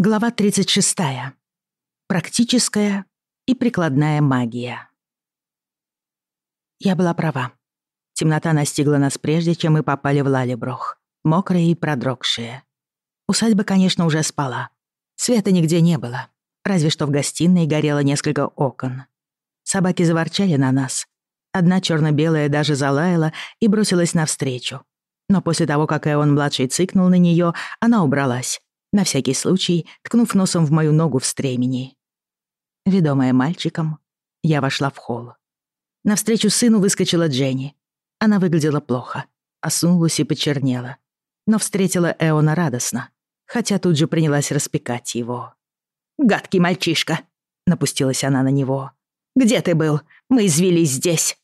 Глава 36. Практическая и прикладная магия. Я была права. Темнота настигла нас прежде, чем мы попали в Лалеброх, мокрые и продрогшие. Усадьба, конечно, уже спала. Света нигде не было, разве что в гостиной горело несколько окон. Собаки заворчали на нас. Одна черно белая даже залаяла и бросилась навстречу. Но после того, как Эон-младший цыкнул на нее, она убралась на всякий случай ткнув носом в мою ногу в стремени. Ведомая мальчиком, я вошла в холл. Навстречу сыну выскочила Дженни. Она выглядела плохо, осунулась и почернела. Но встретила Эона радостно, хотя тут же принялась распекать его. «Гадкий мальчишка!» — напустилась она на него. «Где ты был? Мы извелись здесь!»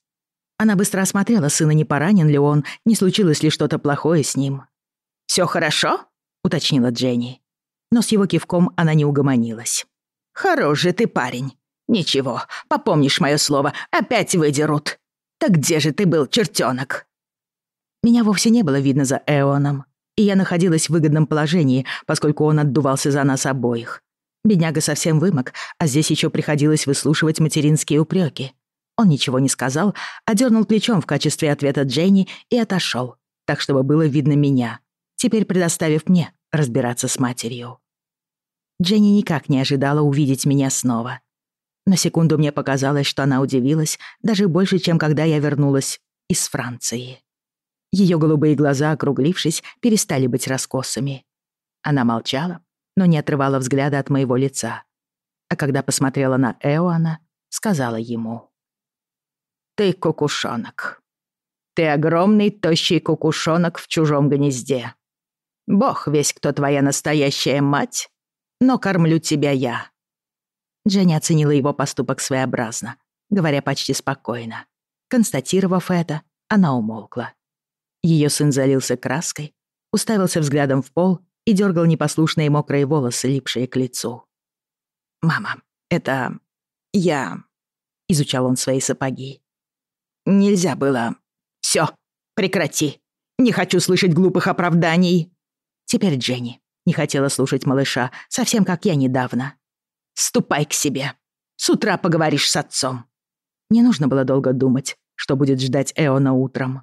Она быстро осмотрела сына, не поранен ли он, не случилось ли что-то плохое с ним. «Всё хорошо?» уточнила Дженни. Но с его кивком она не угомонилась. «Хорош же ты парень. Ничего, попомнишь мое слово, опять выдерут. Так где же ты был, чертенок?» Меня вовсе не было видно за Эоном, и я находилась в выгодном положении, поскольку он отдувался за нас обоих. Бедняга совсем вымок, а здесь еще приходилось выслушивать материнские упреки. Он ничего не сказал, а дернул плечом в качестве ответа Дженни и отошел, так чтобы было видно меня теперь предоставив мне разбираться с матерью. Дженни никак не ожидала увидеть меня снова. На секунду мне показалось, что она удивилась даже больше, чем когда я вернулась из Франции. Ее голубые глаза, округлившись, перестали быть раскосами. Она молчала, но не отрывала взгляда от моего лица. А когда посмотрела на Эоана, сказала ему. «Ты кукушонок. Ты огромный, тощий кукушонок в чужом гнезде. Бог весь, кто твоя настоящая мать, но кормлю тебя я». Дженни оценила его поступок своеобразно, говоря почти спокойно. Констатировав это, она умолкла. Ее сын залился краской, уставился взглядом в пол и дергал непослушные мокрые волосы, липшие к лицу. «Мама, это... я...» — изучал он свои сапоги. «Нельзя было... Все, прекрати! Не хочу слышать глупых оправданий!» Теперь Дженни не хотела слушать малыша, совсем как я недавно. «Ступай к себе. С утра поговоришь с отцом». Не нужно было долго думать, что будет ждать Эона утром.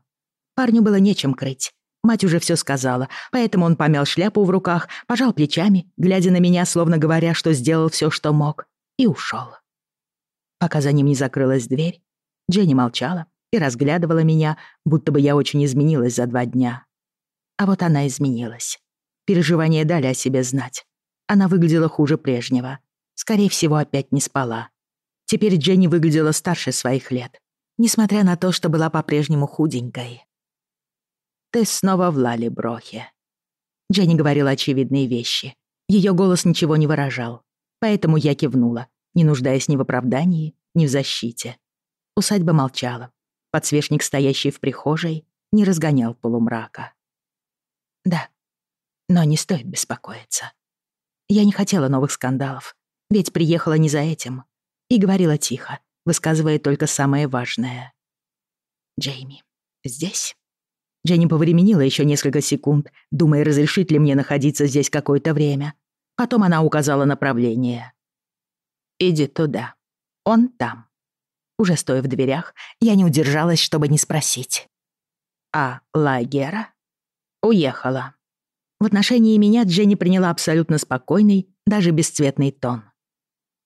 Парню было нечем крыть. Мать уже все сказала, поэтому он помял шляпу в руках, пожал плечами, глядя на меня, словно говоря, что сделал все, что мог, и ушел. Пока за ним не закрылась дверь, Дженни молчала и разглядывала меня, будто бы я очень изменилась за два дня. А вот она изменилась. Переживания дали о себе знать. Она выглядела хуже прежнего. Скорее всего, опять не спала. Теперь Дженни выглядела старше своих лет, несмотря на то, что была по-прежнему худенькой. «Ты снова в Лалеброхе». Дженни говорила очевидные вещи. Ее голос ничего не выражал, поэтому я кивнула, не нуждаясь ни в оправдании, ни в защите. Усадьба молчала. Подсвечник, стоящий в прихожей, не разгонял полумрака. «Да», но не стоит беспокоиться. Я не хотела новых скандалов, ведь приехала не за этим. И говорила тихо, высказывая только самое важное. «Джейми, здесь?» Дженни повременила еще несколько секунд, думая, разрешит ли мне находиться здесь какое-то время. Потом она указала направление. «Иди туда. Он там». Уже стоя в дверях, я не удержалась, чтобы не спросить. «А Лагера?» «Уехала». В отношении меня Дженни приняла абсолютно спокойный, даже бесцветный тон.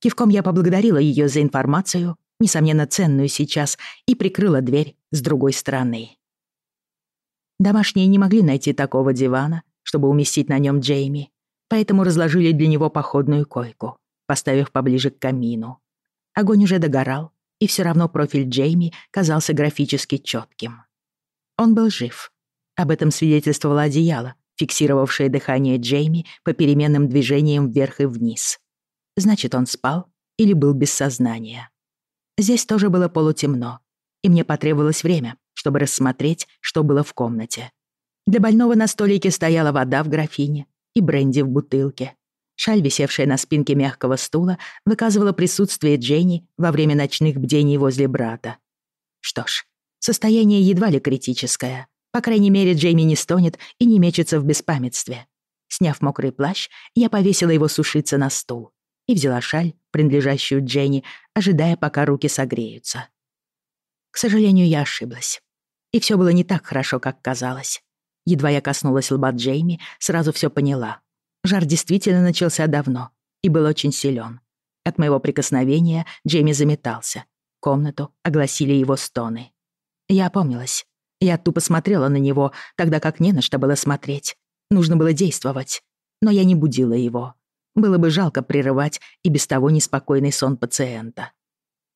Кивком я поблагодарила ее за информацию, несомненно ценную сейчас, и прикрыла дверь с другой стороны. Домашние не могли найти такого дивана, чтобы уместить на нем Джейми, поэтому разложили для него походную койку, поставив поближе к камину. Огонь уже догорал, и все равно профиль Джейми казался графически четким. Он был жив. Об этом свидетельствовало одеяло, фиксировавшее дыхание Джейми по переменным движениям вверх и вниз. Значит, он спал или был без сознания. Здесь тоже было полутемно, и мне потребовалось время, чтобы рассмотреть, что было в комнате. Для больного на столике стояла вода в графине и бренди в бутылке. Шаль, висевшая на спинке мягкого стула, выказывала присутствие Дженни во время ночных бдений возле брата. Что ж, состояние едва ли критическое, по крайней мере, Джейми не стонет и не мечется в беспамятстве. Сняв мокрый плащ, я повесила его сушиться на стул и взяла шаль, принадлежащую Дженни, ожидая, пока руки согреются. К сожалению, я ошиблась. И все было не так хорошо, как казалось. Едва я коснулась лба Джейми, сразу все поняла. Жар действительно начался давно и был очень силен. От моего прикосновения Джейми заметался. Комнату огласили его стоны. Я опомнилась. Я тупо смотрела на него, тогда как не на что было смотреть. Нужно было действовать. Но я не будила его. Было бы жалко прерывать и без того неспокойный сон пациента.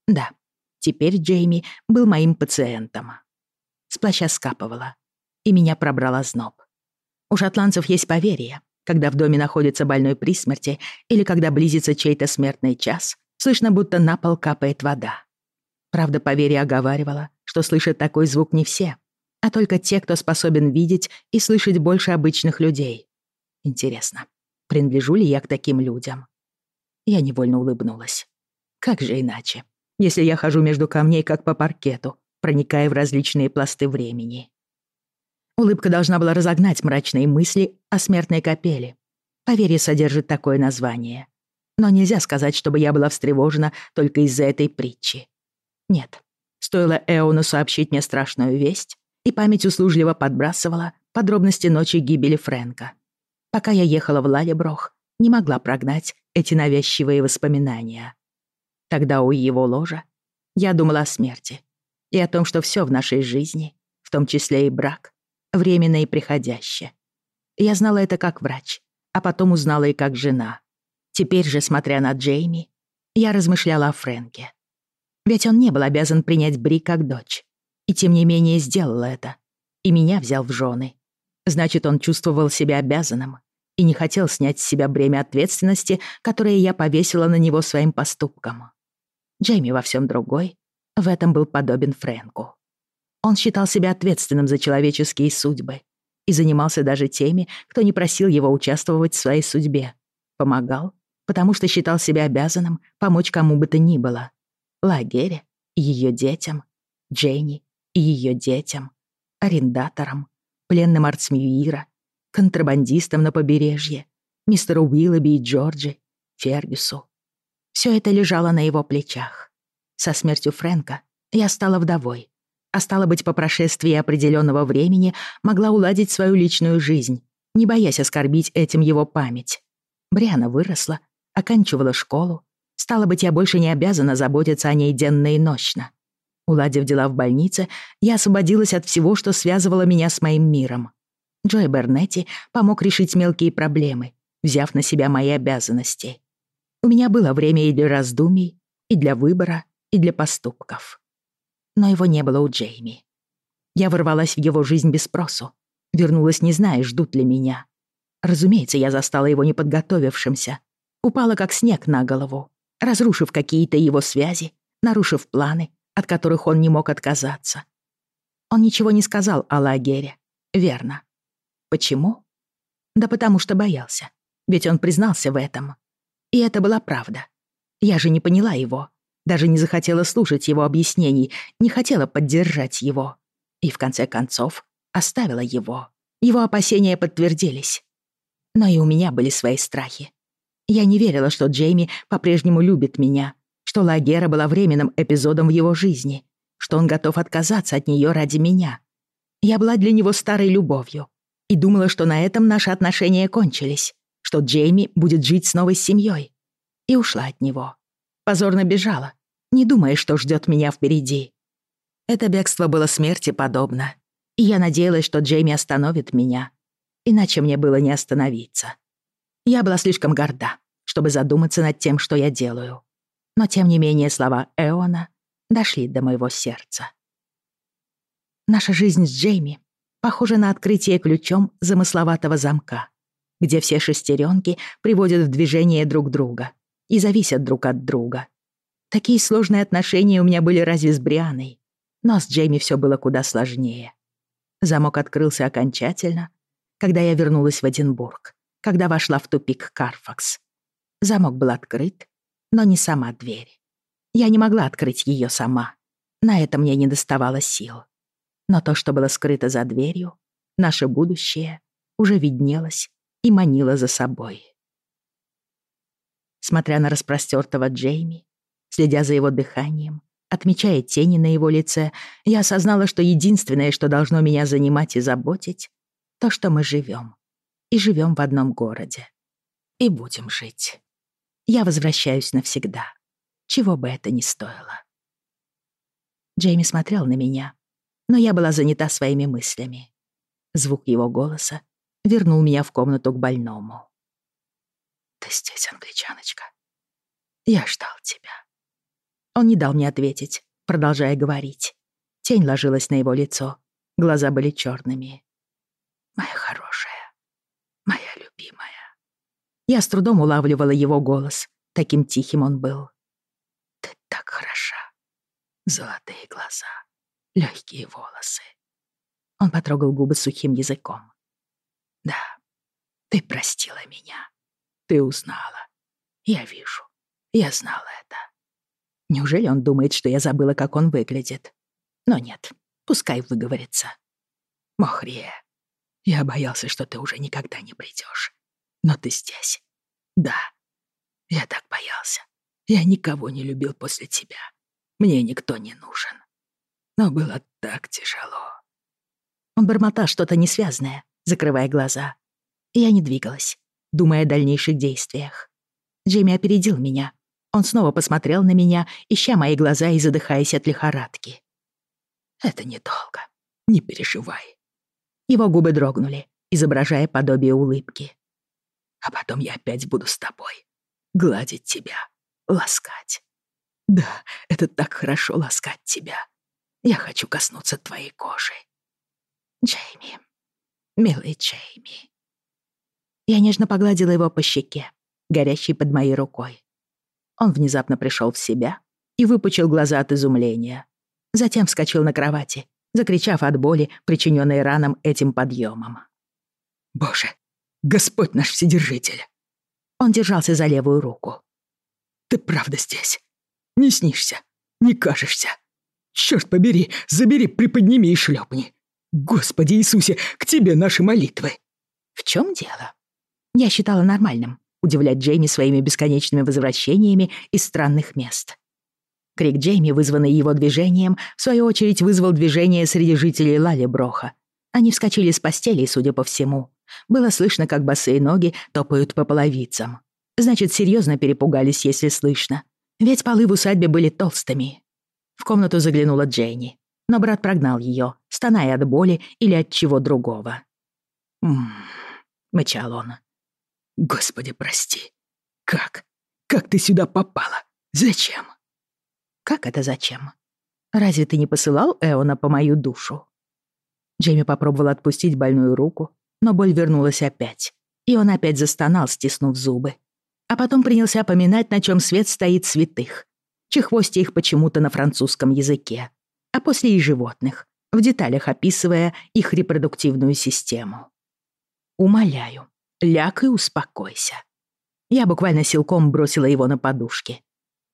Да, теперь Джейми был моим пациентом. С плаща скапывала. И меня пробрала зноб. У шотландцев есть поверие, Когда в доме находится больной при смерти или когда близится чей-то смертный час, слышно, будто на пол капает вода. Правда, поверье оговаривало, что слышат такой звук не все, а только те, кто способен видеть и слышать больше обычных людей. Интересно, принадлежу ли я к таким людям? Я невольно улыбнулась. Как же иначе, если я хожу между камней как по паркету, проникая в различные пласты времени? Улыбка должна была разогнать мрачные мысли о смертной капели. Поверье содержит такое название. Но нельзя сказать, чтобы я была встревожена только из-за этой притчи. Нет, стоило Эону сообщить мне страшную весть, и память услужливо подбрасывала подробности ночи гибели Френка, Пока я ехала в Лалеброх, не могла прогнать эти навязчивые воспоминания. Тогда у его ложа я думала о смерти и о том, что все в нашей жизни, в том числе и брак, временно и приходящее. Я знала это как врач, а потом узнала и как жена. Теперь же, смотря на Джейми, я размышляла о Френке. Ведь он не был обязан принять Бри как дочь и тем не менее сделал это. И меня взял в жены. Значит, он чувствовал себя обязанным и не хотел снять с себя бремя ответственности, которое я повесила на него своим поступком. Джейми во всем другой, в этом был подобен Фрэнку. Он считал себя ответственным за человеческие судьбы и занимался даже теми, кто не просил его участвовать в своей судьбе. Помогал, потому что считал себя обязанным помочь кому бы то ни было. Лагере, ее детям, Джейни и ее детям, арендаторам, пленным Артсмьюира, контрабандистам на побережье, мистеру Уиллоби и Джорджи, Фергюсу. Все это лежало на его плечах. Со смертью Фрэнка я стала вдовой, а стало быть, по прошествии определенного времени могла уладить свою личную жизнь, не боясь оскорбить этим его память. Бриана выросла, оканчивала школу, стало быть, я больше не обязана заботиться о ней денно и ночно. Уладив дела в больнице, я освободилась от всего, что связывало меня с моим миром. Джой Бернетти помог решить мелкие проблемы, взяв на себя мои обязанности. У меня было время и для раздумий, и для выбора, и для поступков. Но его не было у Джейми. Я ворвалась в его жизнь без спросу. Вернулась, не зная, ждут ли меня. Разумеется, я застала его неподготовившимся. Упала, как снег на голову, разрушив какие-то его связи, нарушив планы от которых он не мог отказаться. Он ничего не сказал о лагере. Верно. Почему? Да потому что боялся. Ведь он признался в этом. И это была правда. Я же не поняла его. Даже не захотела слушать его объяснений, не хотела поддержать его. И в конце концов оставила его. Его опасения подтвердились. Но и у меня были свои страхи. Я не верила, что Джейми по-прежнему любит меня, что Лагера была временным эпизодом в его жизни, что он готов отказаться от нее ради меня. Я была для него старой любовью и думала, что на этом наши отношения кончились, что Джейми будет жить с новой семьей. И ушла от него. Позорно бежала, не думая, что ждет меня впереди. Это бегство было смерти подобно, и я надеялась, что Джейми остановит меня. Иначе мне было не остановиться. Я была слишком горда, чтобы задуматься над тем, что я делаю но тем не менее слова Эона дошли до моего сердца. Наша жизнь с Джейми похожа на открытие ключом замысловатого замка, где все шестеренки приводят в движение друг друга и зависят друг от друга. Такие сложные отношения у меня были разве с Брианой, но с Джейми все было куда сложнее. Замок открылся окончательно, когда я вернулась в Эдинбург, когда вошла в тупик Карфакс. Замок был открыт, но не сама дверь. Я не могла открыть ее сама. На это мне не доставало сил. Но то, что было скрыто за дверью, наше будущее, уже виднелось и манило за собой. Смотря на распростертого Джейми, следя за его дыханием, отмечая тени на его лице, я осознала, что единственное, что должно меня занимать и заботить, то, что мы живем. И живем в одном городе. И будем жить. Я возвращаюсь навсегда, чего бы это ни стоило. Джейми смотрел на меня, но я была занята своими мыслями. Звук его голоса вернул меня в комнату к больному. «Ты здесь, англичаночка. Я ждал тебя». Он не дал мне ответить, продолжая говорить. Тень ложилась на его лицо, глаза были черными. «Моя хорошая, я с трудом улавливала его голос. Таким тихим он был. «Ты так хороша. Золотые глаза, легкие волосы». Он потрогал губы сухим языком. «Да, ты простила меня. Ты узнала. Я вижу. Я знала это. Неужели он думает, что я забыла, как он выглядит? Но нет, пускай выговорится. Мохрия, я боялся, что ты уже никогда не придешь. Но ты здесь. Да. Я так боялся. Я никого не любил после тебя. Мне никто не нужен. Но было так тяжело. Он бормотал что-то несвязное, закрывая глаза. Я не двигалась, думая о дальнейших действиях. Джейми опередил меня. Он снова посмотрел на меня, ища мои глаза и задыхаясь от лихорадки. «Это недолго. Не переживай». Его губы дрогнули, изображая подобие улыбки а потом я опять буду с тобой. Гладить тебя, ласкать. Да, это так хорошо ласкать тебя. Я хочу коснуться твоей кожи. Джейми, милый Джейми. Я нежно погладила его по щеке, горящей под моей рукой. Он внезапно пришел в себя и выпучил глаза от изумления. Затем вскочил на кровати, закричав от боли, причиненной раном этим подъемом. «Боже, Господь наш Вседержитель!» Он держался за левую руку. «Ты правда здесь. Не снишься, не кажешься. Черт побери, забери, приподними и шлепни. Господи Иисусе, к тебе наши молитвы!» «В чем дело?» Я считала нормальным удивлять Джейми своими бесконечными возвращениями из странных мест. Крик Джейми, вызванный его движением, в свою очередь вызвал движение среди жителей Лалеброха. Они вскочили с постели, судя по всему. Было слышно, как босые ноги топают по половицам. Значит, серьезно перепугались, если слышно. Ведь полы в усадьбе были толстыми. В комнату заглянула Дженни, но брат прогнал ее, стоная от боли или от чего другого. Мечалоно, мычал он. «Господи, прости. Как? Как ты сюда попала? Зачем?» «Как это зачем? Разве ты не посылал Эона по мою душу?» Джейми попробовал отпустить больную руку, но боль вернулась опять, и он опять застонал, стиснув зубы. А потом принялся поминать, на чем свет стоит святых. Чехвости их почему-то на французском языке, а после и животных, в деталях описывая их репродуктивную систему. «Умоляю, ляг и успокойся». Я буквально силком бросила его на подушки.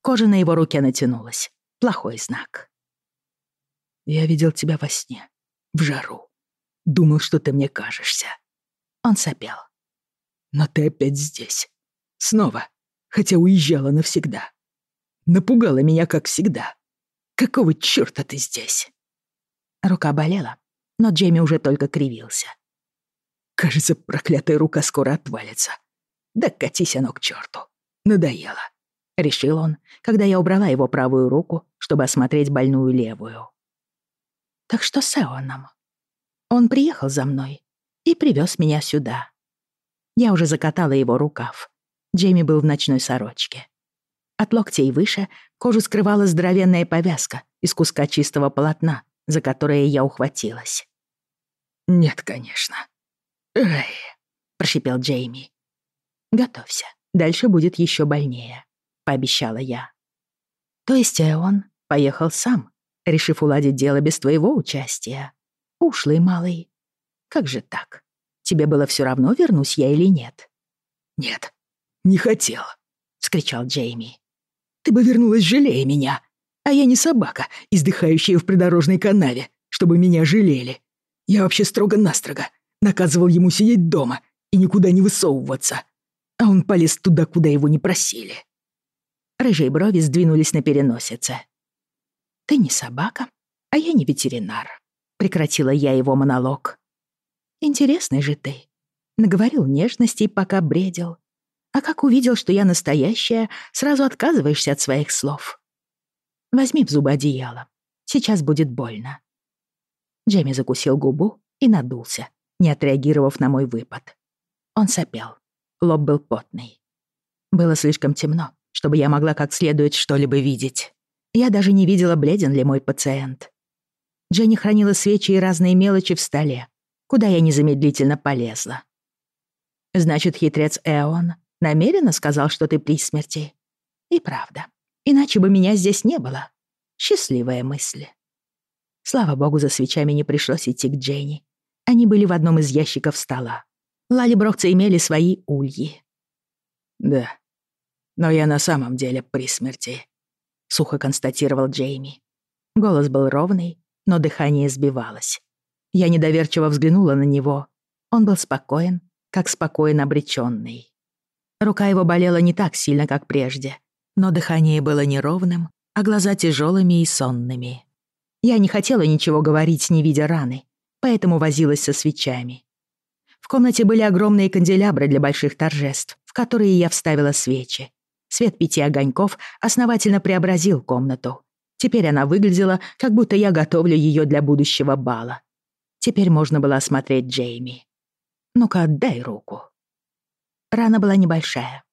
Кожа на его руке натянулась. Плохой знак. «Я видел тебя во сне, в жару», Думал, что ты мне кажешься». Он сопел. «Но ты опять здесь. Снова. Хотя уезжала навсегда. Напугала меня, как всегда. Какого чёрта ты здесь?» Рука болела, но Джейми уже только кривился. «Кажется, проклятая рука скоро отвалится. Да катись оно к чёрту. Надоело», — решил он, когда я убрала его правую руку, чтобы осмотреть больную левую. «Так что с Эоном?» Он приехал за мной и привез меня сюда. Я уже закатала его рукав. Джейми был в ночной сорочке. От локтей выше кожу скрывала здоровенная повязка из куска чистого полотна, за которое я ухватилась. «Нет, конечно». «Эй», — прошипел Джейми. «Готовься, дальше будет еще больнее», — пообещала я. «То есть э, он поехал сам, решив уладить дело без твоего участия?» «Ушлый малый. Как же так? Тебе было все равно, вернусь я или нет?» «Нет, не хотел. Скричал Джейми. «Ты бы вернулась, жалея меня, а я не собака, издыхающая в придорожной канаве, чтобы меня жалели. Я вообще строго-настрого наказывал ему сидеть дома и никуда не высовываться, а он полез туда, куда его не просили». Рыжие брови сдвинулись на переносице. «Ты не собака, а я не ветеринар», прекратила я его монолог. «Интересный же ты», — наговорил нежностей, пока бредил. «А как увидел, что я настоящая, сразу отказываешься от своих слов. Возьми в зубы одеяло. Сейчас будет больно». Джейми закусил губу и надулся, не отреагировав на мой выпад. Он сопел. Лоб был потный. Было слишком темно, чтобы я могла как следует что-либо видеть. Я даже не видела, бледен ли мой пациент. Дженни хранила свечи и разные мелочи в столе, куда я незамедлительно полезла. «Значит, хитрец Эон намеренно сказал, что ты при смерти?» «И правда. Иначе бы меня здесь не было. Счастливая мысль». Слава богу, за свечами не пришлось идти к Дженни. Они были в одном из ящиков стола. Лалиброкцы имели свои ульи. «Да, но я на самом деле при смерти», — сухо констатировал Джейми. Голос был ровный, но дыхание сбивалось. Я недоверчиво взглянула на него. Он был спокоен, как спокоен обречённый. Рука его болела не так сильно, как прежде, но дыхание было неровным, а глаза тяжелыми и сонными. Я не хотела ничего говорить, не видя раны, поэтому возилась со свечами. В комнате были огромные канделябры для больших торжеств, в которые я вставила свечи. Свет пяти огоньков основательно преобразил комнату. Теперь она выглядела, как будто я готовлю ее для будущего бала. Теперь можно было осмотреть Джейми. «Ну-ка, отдай руку». Рана была небольшая,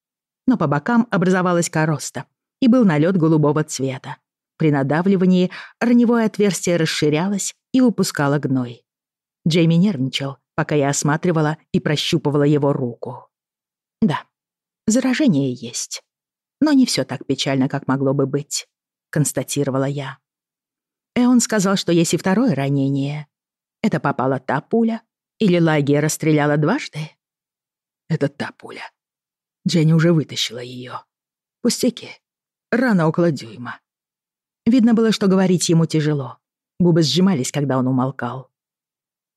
но по бокам образовалась короста и был налет голубого цвета. При надавливании раневое отверстие расширялось и выпускало гной. Джейми нервничал, пока я осматривала и прощупывала его руку. Да, заражение есть, но не все так печально, как могло бы быть констатировала я. Эон сказал, что есть и второе ранение. Это попала та пуля? Или Лагия расстреляла дважды? Это та пуля. Дженни уже вытащила ее. Пустяки. Рана около дюйма. Видно было, что говорить ему тяжело. Губы сжимались, когда он умолкал.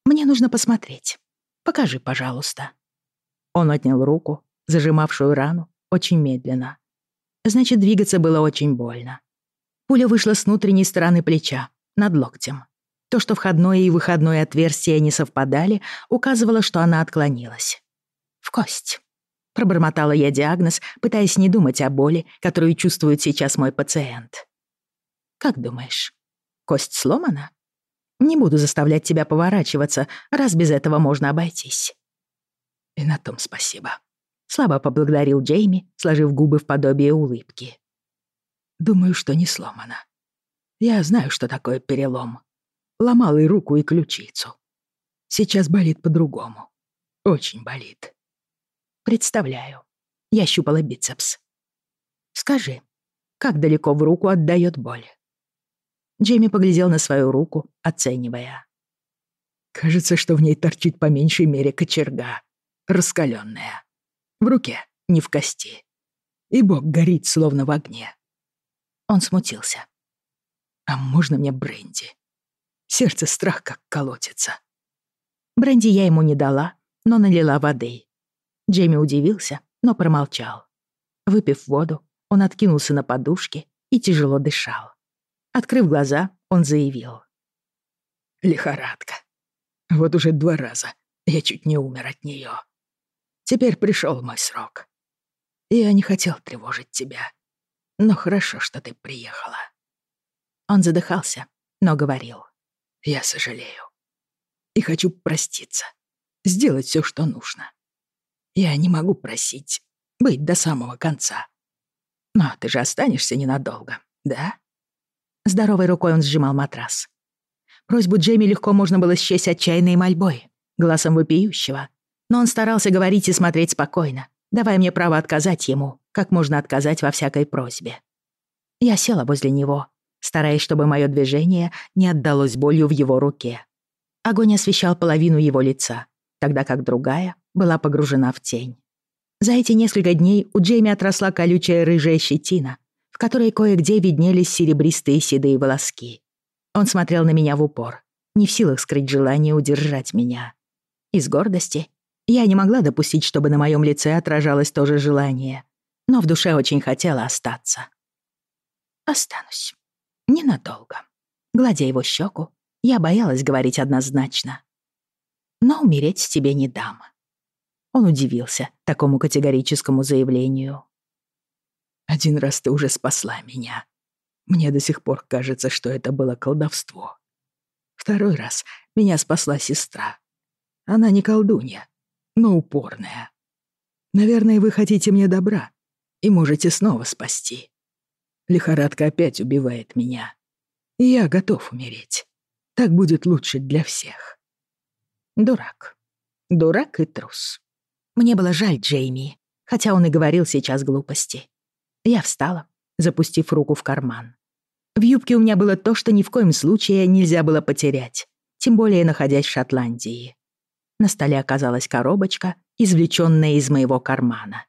«Мне нужно посмотреть. Покажи, пожалуйста». Он отнял руку, зажимавшую рану, очень медленно. Значит, двигаться было очень больно. Пуля вышла с внутренней стороны плеча, над локтем. То, что входное и выходное отверстия не совпадали, указывало, что она отклонилась. «В кость», — пробормотала я диагноз, пытаясь не думать о боли, которую чувствует сейчас мой пациент. «Как думаешь, кость сломана?» «Не буду заставлять тебя поворачиваться, раз без этого можно обойтись». «И на том спасибо», — слабо поблагодарил Джейми, сложив губы в подобие улыбки. Думаю, что не сломано. Я знаю, что такое перелом. Ломал и руку, и ключицу. Сейчас болит по-другому. Очень болит. Представляю. Я щупала бицепс. Скажи, как далеко в руку отдает боль? Джейми поглядел на свою руку, оценивая. Кажется, что в ней торчит по меньшей мере кочерга, раскаленная. В руке, не в кости. И бок горит, словно в огне. Он смутился. «А можно мне бренди?» Сердце страх как колотится. Бренди я ему не дала, но налила воды. Джейми удивился, но промолчал. Выпив воду, он откинулся на подушке и тяжело дышал. Открыв глаза, он заявил. «Лихорадка. Вот уже два раза я чуть не умер от нее. Теперь пришел мой срок. Я не хотел тревожить тебя. Но хорошо, что ты приехала». Он задыхался, но говорил. «Я сожалею. И хочу проститься. Сделать все, что нужно. Я не могу просить быть до самого конца. Но ты же останешься ненадолго, да?» Здоровой рукой он сжимал матрас. Просьбу Джейми легко можно было счесть отчаянной мольбой, голосом вопиющего. Но он старался говорить и смотреть спокойно, давая мне право отказать ему как можно отказать во всякой просьбе. Я села возле него, стараясь, чтобы мое движение не отдалось болью в его руке. Огонь освещал половину его лица, тогда как другая была погружена в тень. За эти несколько дней у Джейми отросла колючая рыжая щетина, в которой кое-где виднелись серебристые седые волоски. Он смотрел на меня в упор, не в силах скрыть желание удержать меня. Из гордости я не могла допустить, чтобы на моем лице отражалось то же желание — но в душе очень хотела остаться. «Останусь. Ненадолго». Гладя его щеку, я боялась говорить однозначно. «Но умереть тебе не дам». Он удивился такому категорическому заявлению. «Один раз ты уже спасла меня. Мне до сих пор кажется, что это было колдовство. Второй раз меня спасла сестра. Она не колдунья, но упорная. Наверное, вы хотите мне добра, и можете снова спасти. Лихорадка опять убивает меня. И я готов умереть. Так будет лучше для всех. Дурак. Дурак и трус. Мне было жаль Джейми, хотя он и говорил сейчас глупости. Я встала, запустив руку в карман. В юбке у меня было то, что ни в коем случае нельзя было потерять, тем более находясь в Шотландии. На столе оказалась коробочка, извлеченная из моего кармана.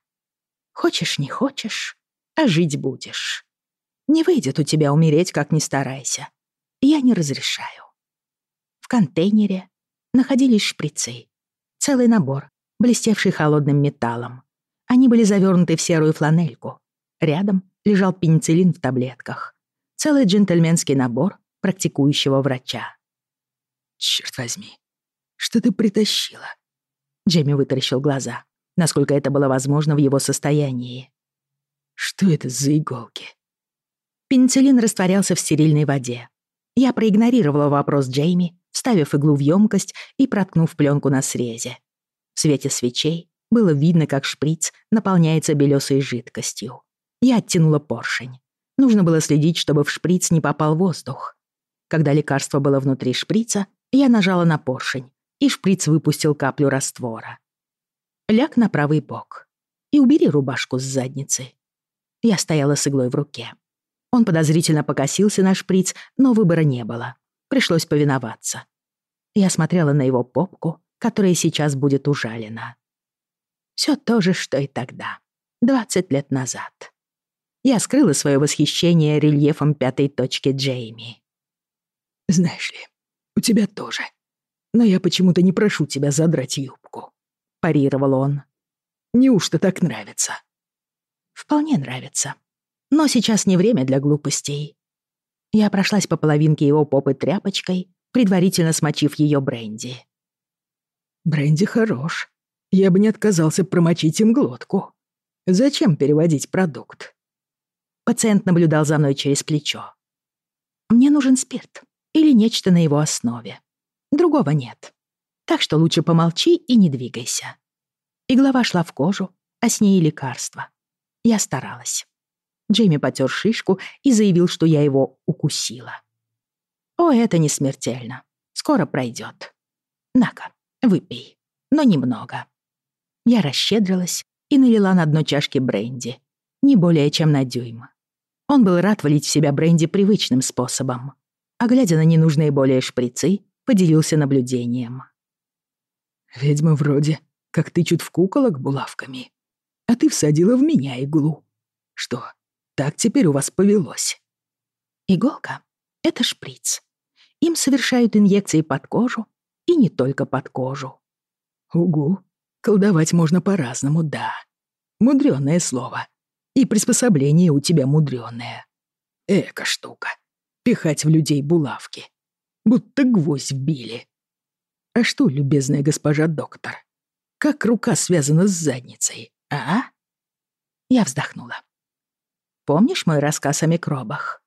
Хочешь, не хочешь, а жить будешь. Не выйдет у тебя умереть, как ни старайся. Я не разрешаю. В контейнере находились шприцы. Целый набор, блестевший холодным металлом. Они были завернуты в серую фланельку. Рядом лежал пенициллин в таблетках. Целый джентльменский набор практикующего врача. «Черт возьми, что ты притащила?» Джемми вытаращил глаза насколько это было возможно в его состоянии. «Что это за иголки?» Пенициллин растворялся в стерильной воде. Я проигнорировала вопрос Джейми, вставив иглу в емкость и проткнув пленку на срезе. В свете свечей было видно, как шприц наполняется белесой жидкостью. Я оттянула поршень. Нужно было следить, чтобы в шприц не попал воздух. Когда лекарство было внутри шприца, я нажала на поршень, и шприц выпустил каплю раствора ляг на правый бок и убери рубашку с задницы. Я стояла с иглой в руке. Он подозрительно покосился на шприц, но выбора не было. Пришлось повиноваться. Я смотрела на его попку, которая сейчас будет ужалена. Все то же, что и тогда, 20 лет назад. Я скрыла свое восхищение рельефом пятой точки Джейми. «Знаешь ли, у тебя тоже. Но я почему-то не прошу тебя задрать юбку», парировал он. «Неужто так нравится?» «Вполне нравится. Но сейчас не время для глупостей». Я прошлась по половинке его попы тряпочкой, предварительно смочив ее бренди. «Бренди хорош. Я бы не отказался промочить им глотку. Зачем переводить продукт?» Пациент наблюдал за мной через плечо. «Мне нужен спирт или нечто на его основе. Другого нет» так что лучше помолчи и не двигайся. Игла вошла в кожу, а с ней и лекарство. Я старалась. Джейми потер шишку и заявил, что я его укусила. «О, это не смертельно. Скоро пройдет. На-ка, выпей. Но немного». Я расщедрилась и налила на дно чашки бренди. Не более чем на дюйм. Он был рад влить в себя бренди привычным способом. А глядя на ненужные более шприцы, поделился наблюдением. Ведьмы вроде как тычут в куколок булавками. А ты всадила в меня иглу. Что, так теперь у вас повелось?» Иголка — это шприц. Им совершают инъекции под кожу и не только под кожу. Угу, колдовать можно по-разному, да. Мудрёное слово. И приспособление у тебя мудрёное. Эка штука. Пихать в людей булавки. Будто гвоздь вбили. А что, любезная госпожа доктор, как рука связана с задницей, а? Я вздохнула. Помнишь мой рассказ о микробах?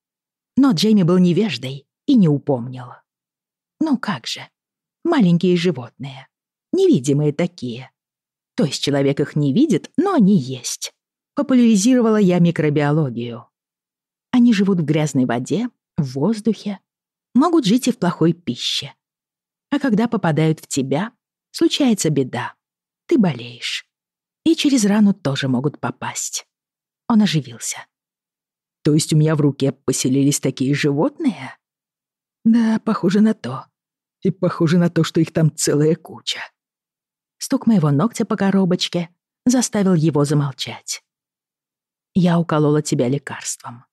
Но Джейми был невеждой и не упомнил. Ну как же, маленькие животные, невидимые такие. То есть человек их не видит, но они есть. Популяризировала я микробиологию. Они живут в грязной воде, в воздухе, могут жить и в плохой пище. А когда попадают в тебя, случается беда. Ты болеешь. И через рану тоже могут попасть. Он оживился. То есть у меня в руке поселились такие животные? Да, похоже на то. И похоже на то, что их там целая куча. Стук моего ногтя по коробочке заставил его замолчать. Я уколола тебя лекарством.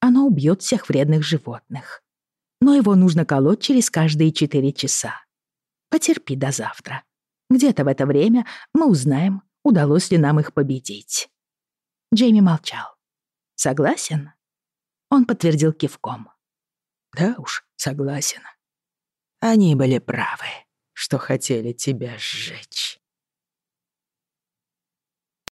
Оно убьет всех вредных животных но его нужно колоть через каждые четыре часа. Потерпи до завтра. Где-то в это время мы узнаем, удалось ли нам их победить. Джейми молчал. Согласен? Он подтвердил кивком. Да уж, согласен. Они были правы, что хотели тебя сжечь.